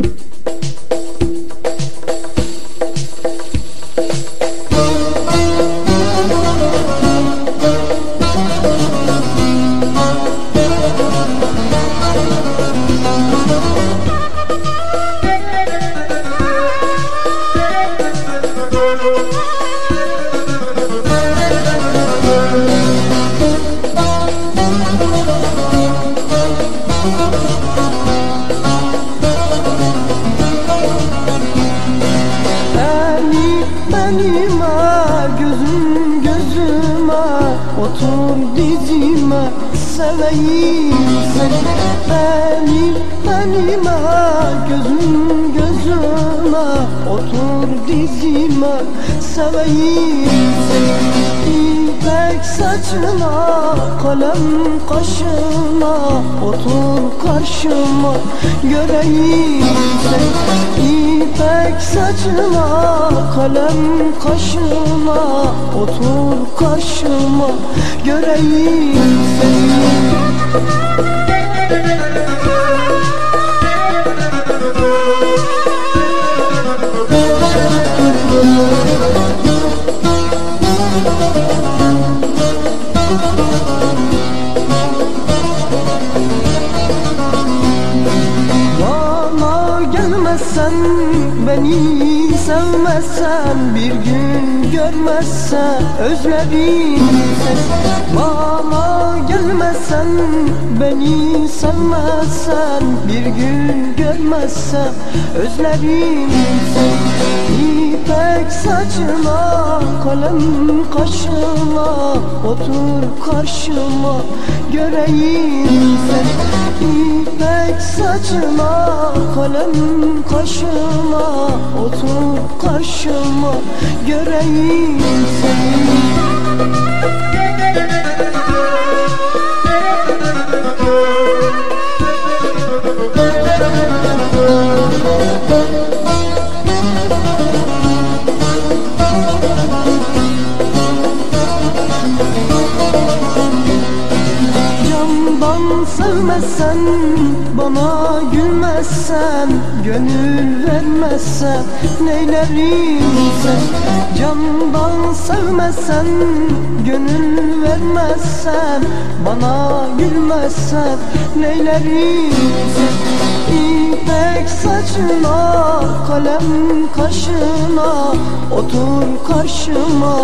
you Otur dizime seveyim seni. Benim benime gözüm gözüme. Otur dizime seveyim seni İpek saçına kalem kaşına Otur karşıma. Göreyim seni İpek saçına kalem kaşına Otur karşıma. Göreyim seni Bana gelmezsen beni sevmezsen bir gün görmezsen özlerim seni Bana gelmezsen beni sevmezsen bir gün görmezsen özlerim seni İpek saçına kalem kaşına otur karşıma göreyim seni. İpek saçına kalem kaşına otur karşıma göreyim seni Candan sevmezsen Bana gülmezsen Gönül vermezsen Neylerim sen Candan sevmezsen Gönül vermezsen Bana gülmezsen Neylerim sen saçına kalem kaşına Otur karşıma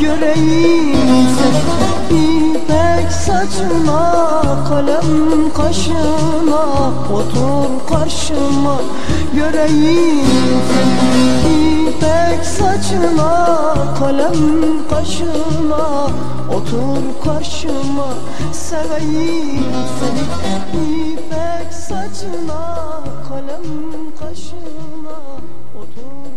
göreyim. Seni İpek saçına kalem kaşına Otur karşıma göreyim. seni saçıma kalem kaşıma Otur karşıma seveyim seni. İpek saçına kalem kaşıma Otur